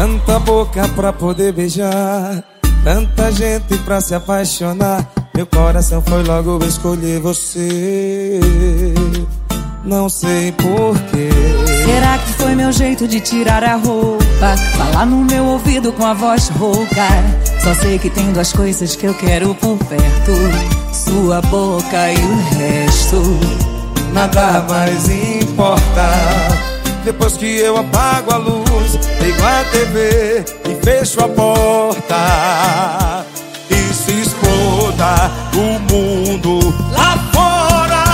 Sua boca pra poder beijar. Tanta gente pra se apaixonar. Meu coração foi logo escolher você. Não sei porquê. Será que foi meu jeito de tirar a roupa? Falar no meu ouvido com a voz rouca. Só sei que tem duas coisas que eu quero por perto: sua boca e o resto. Nada mais importa. Depois que eu apago a luz, ligo a TV e fecho a porta. E se exploda o mundo lá fora.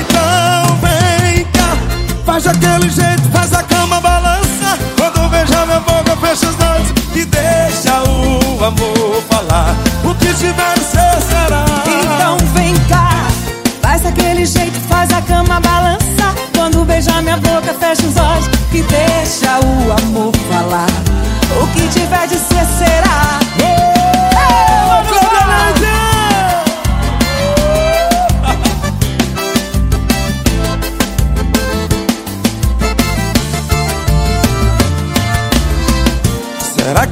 Então vem cá, faz aquele jeito, faz a cama balança. Quando beijar minha boca, fecha os olhos e deixa o amor falar. O que tiver ser será. Então vem cá, faz aquele jeito, faz a cama balança. Quando beijar minha boca, fecha os olhos e deixa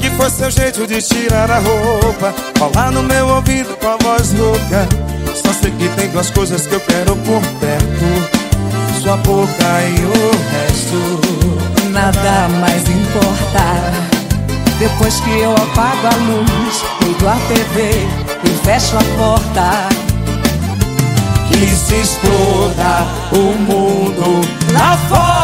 que foi seu jeito de tirar a roupa? Falar no meu ouvido com a voz rouca. Só sei que tem duas coisas que eu quero por perto sua boca e o resto nada mais importa. Depois que eu apago a luz, ligo a TV e fecho a porta. Que se exploda o mundo lá fora.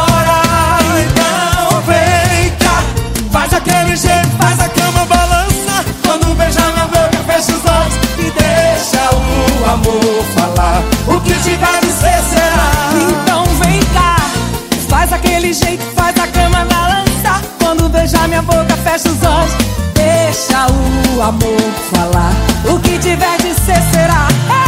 O que tiver de ser será. daquele jeito, faz a cama balançar. Quando beijar minha boca, fecha os olhos. Deixa o amor falar. O que tiver de ser, será.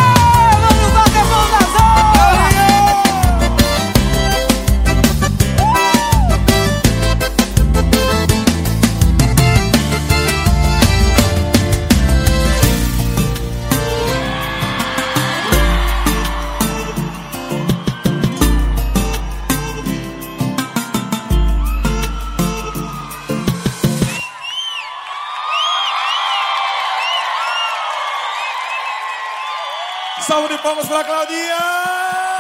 Salve de palmas para Claudinha!